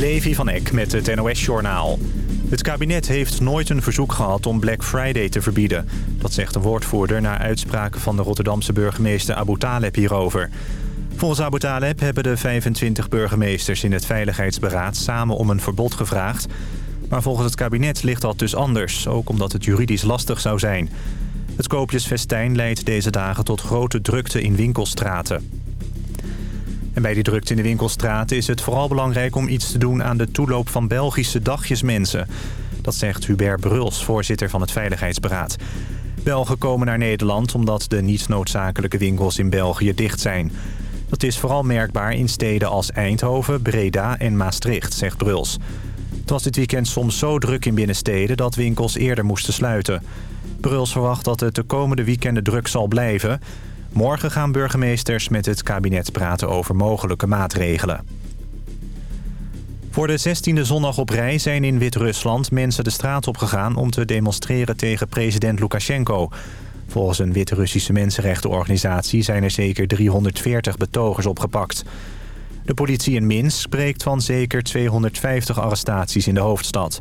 Levi van Eck met het NOS-journaal. Het kabinet heeft nooit een verzoek gehad om Black Friday te verbieden. Dat zegt een woordvoerder na uitspraken van de Rotterdamse burgemeester Abu Taleb hierover. Volgens Abu Taleb hebben de 25 burgemeesters in het Veiligheidsberaad samen om een verbod gevraagd. Maar volgens het kabinet ligt dat dus anders, ook omdat het juridisch lastig zou zijn. Het koopjesfestijn leidt deze dagen tot grote drukte in winkelstraten. En bij die drukte in de winkelstraten is het vooral belangrijk om iets te doen aan de toeloop van Belgische dagjesmensen. Dat zegt Hubert Bruls, voorzitter van het Veiligheidsberaad. Belgen komen naar Nederland omdat de niet noodzakelijke winkels in België dicht zijn. Dat is vooral merkbaar in steden als Eindhoven, Breda en Maastricht, zegt Bruls. Het was dit weekend soms zo druk in binnensteden dat winkels eerder moesten sluiten. Bruls verwacht dat het de komende weekenden druk zal blijven... Morgen gaan burgemeesters met het kabinet praten over mogelijke maatregelen. Voor de 16e zondag op rij zijn in Wit-Rusland mensen de straat opgegaan... om te demonstreren tegen president Lukashenko. Volgens een Wit-Russische mensenrechtenorganisatie zijn er zeker 340 betogers opgepakt. De politie in Minsk spreekt van zeker 250 arrestaties in de hoofdstad.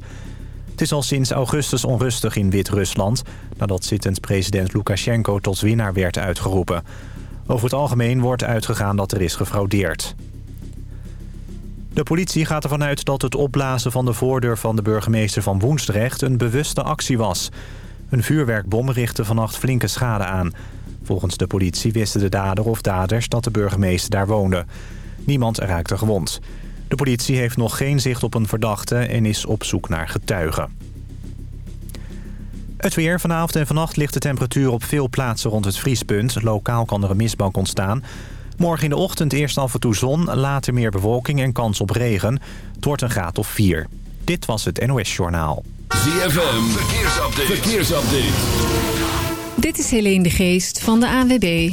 Het is al sinds augustus onrustig in Wit-Rusland... nadat zittend president Lukashenko tot winnaar werd uitgeroepen. Over het algemeen wordt uitgegaan dat er is gefraudeerd. De politie gaat ervan uit dat het opblazen van de voordeur van de burgemeester van Woensdrecht... een bewuste actie was. Een vuurwerkbom richtte vannacht flinke schade aan. Volgens de politie wisten de dader of daders dat de burgemeester daar woonde. Niemand raakte gewond. De politie heeft nog geen zicht op een verdachte en is op zoek naar getuigen. Het weer. Vanavond en vannacht ligt de temperatuur op veel plaatsen rond het vriespunt. Lokaal kan er een mistbank ontstaan. Morgen in de ochtend eerst af en toe zon, later meer bewolking en kans op regen. Het wordt een graad of 4. Dit was het NOS Journaal. ZFM. Verkeersupdate. Verkeersupdate. Dit is Helene de Geest van de ANWB.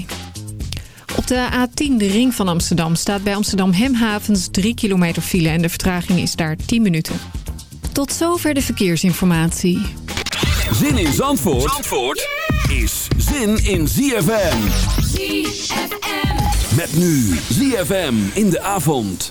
Op de A10, de ring van Amsterdam, staat bij Amsterdam Hemhavens 3 kilometer file en de vertraging is daar 10 minuten. Tot zover de verkeersinformatie. Zin in Zandvoort, Zandvoort is zin in ZFM. ZFM. Met nu ZFM in de avond.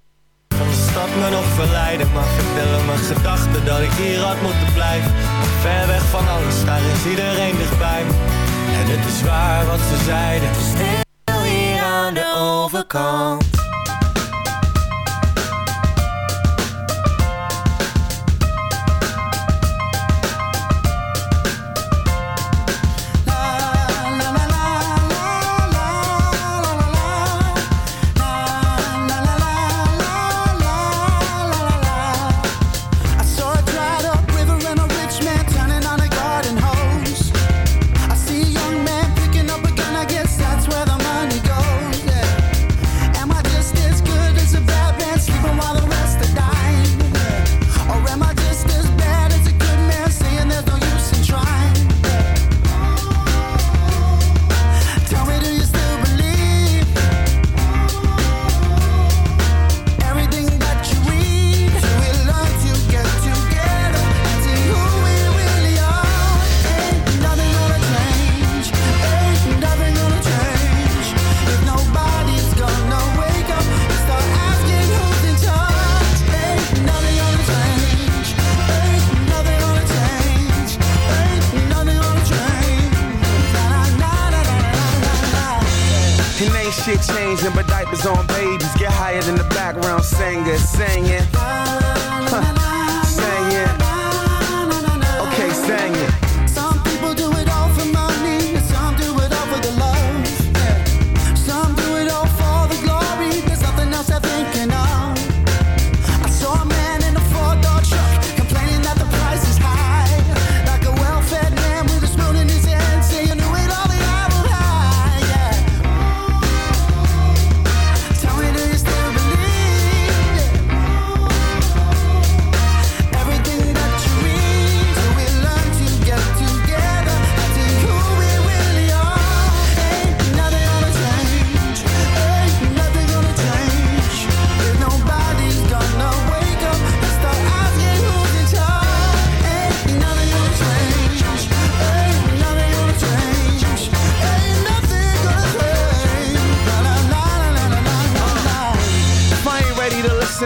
Dat me nog verleiden. Maar vertellen mijn gedachten dat ik hier had moeten blijven. Ver weg van alles, daar is iedereen dichtbij me. En het is waar wat ze zeiden. Stil hier aan de overkant.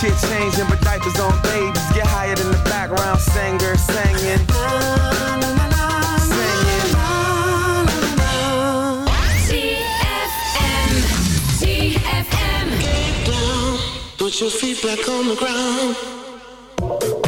shit changing, but diapers on babies get higher than the background singer singing. Put your feet back on the ground.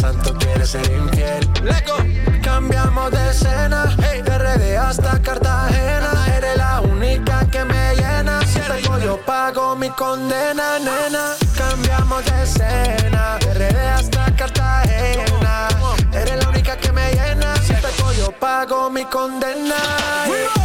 santo quiere ser infiel. Leco. Cambiamos de escena, hey. de RD hasta Cartagena. Eres la única que me llena. Si te cojo, yo pago mi condena, nena. Cambiamos de escena, de RD hasta Cartagena. Eres la única que me llena. Si te cojo, yo pago mi condena. Yeah.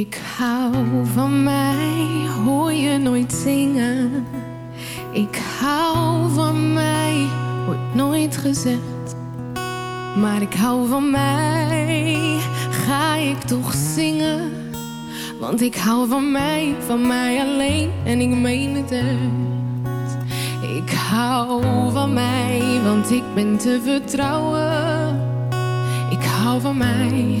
Ik hou van mij, hoor je nooit zingen. Ik hou van mij, wordt nooit gezegd. Maar ik hou van mij, ga ik toch zingen. Want ik hou van mij, van mij alleen en ik meen het. Ik hou van mij, want ik ben te vertrouwen. Ik hou van mij,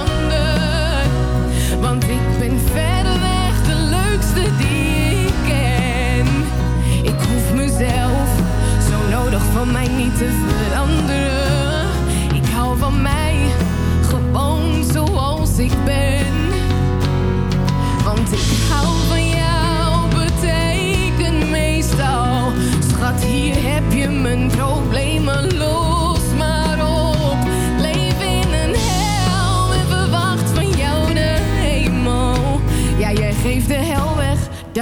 Want ik ben verreweg de leukste die ik ken. Ik hoef mezelf zo nodig van mij niet te veranderen. Ik hou van mij gewoon zoals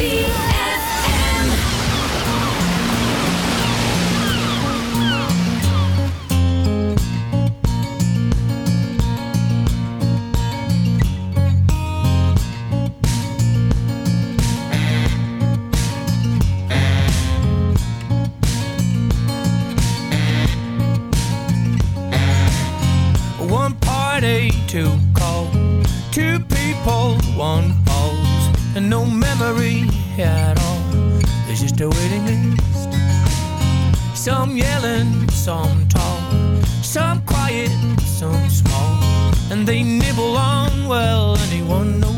Energy. A waiting list. Some yelling, some tall, some quiet, some small, and they nibble on well anyone no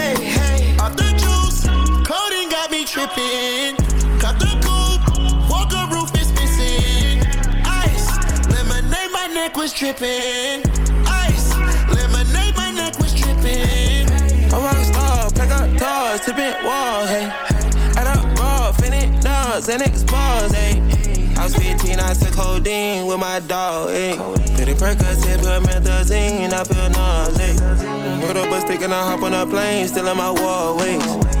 tripping. Cut the coupe, walker roof is missing. Ice, lemonade, my neck was dripping. Ice, lemonade, my neck was dripping. A rock star, pack up doors, tipping walls, hey. Add up raw, finish dogs, and expose, hey. I was 15, I took codeine with my dog, ayy. Pretty Percocet, put methazine, I feel nauseous. Put up a stick and I hop on a plane, still in my wall, wait.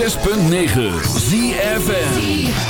106.9 ZFN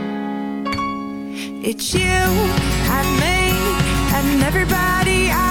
you. And me and everybody I